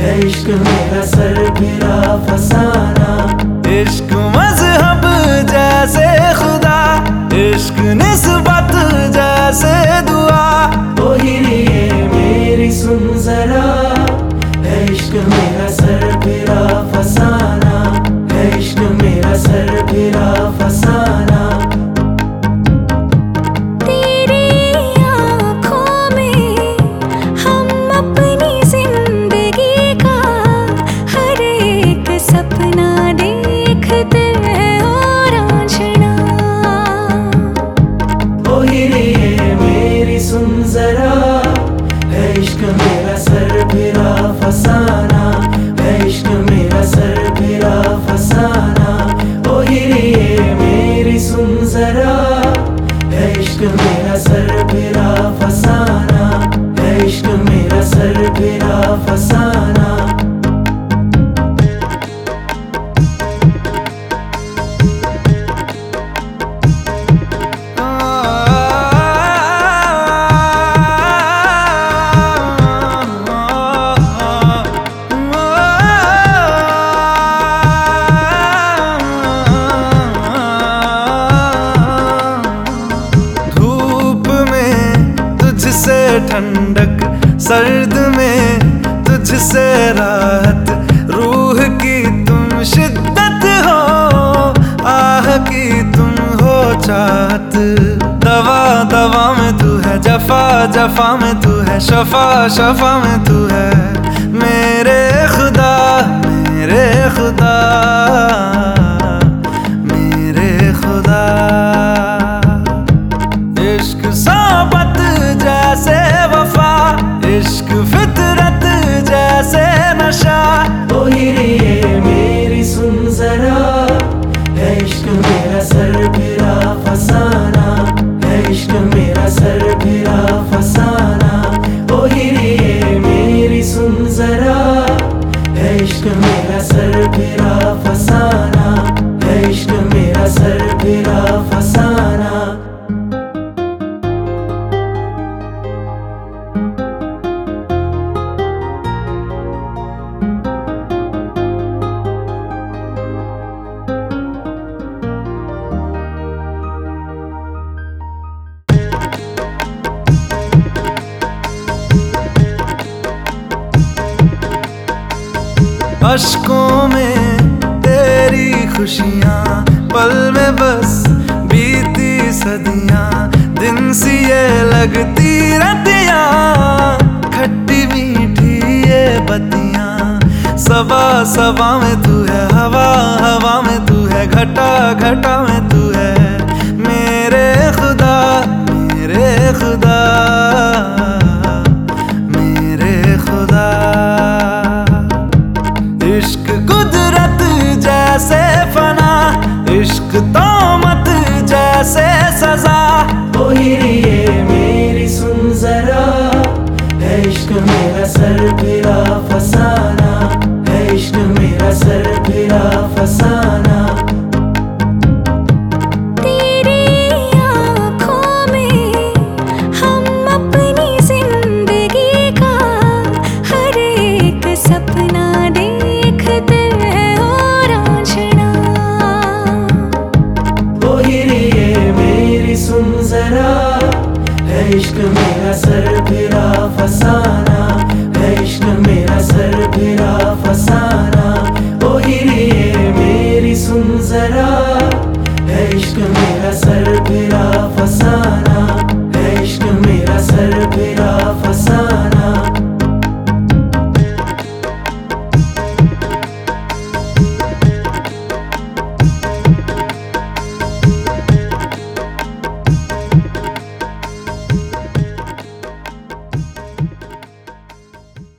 है सर फिरा फसाना। इश्क मज़हब जैसे खुदा, इश्क निस्बत जैसे दुआ। ओ हिरिए मेरी सुन है मेरा सर फिरा फसाना। है इश्क मेरा सर फिरा फसाना। सुन जरा इश्क मेरा सर फिरा फसाना, है इश्क मेरा सर फिरा फसाना। ओ हिरिए मेरी सुन जरा। ठंडक, सर्द में तुझसे राहत, रूह की तुम शिद्दत हो, आह की तुम हो चाहत। दवा दवा में तू है, जफा जफा में तू है, शफा शफा में तू है। मेरे खुदा मेरे खुदा मेरे खुदा। इश्क साबत जैसे वफा, इश्क फितरत जैसे नशा। ओ हिरिए मेरी सुन जरा। है इश्क मेरा सर फिरा फसाना। है इश्क मेरा सर फिरा फसाना। ओ हिरिए मेरी सुन जरा। है इश्क मेरा अशकों में तेरी खुशियाँ, पल में बस बीती सदियाँ, दिन सी ये लगती रतियाँ खट्टी मीठी ये बतियाँ सवा सवा में तू है, हवा हवा में तू है, घटा घटा में इश्क कुदरत जैसे फना, इश्क तो मत जैसे सजा। ओ हिरिए मेरी सुन जरा, है इश्क मेरा सर फिरा फसाना इश्क मेरा सर फिरा फसाना, है इश्क मेरा सर फिरा फसाना। ओ हिरिए मेरी सुन जरा, है इश्क मेरा सर फिरा फसाना।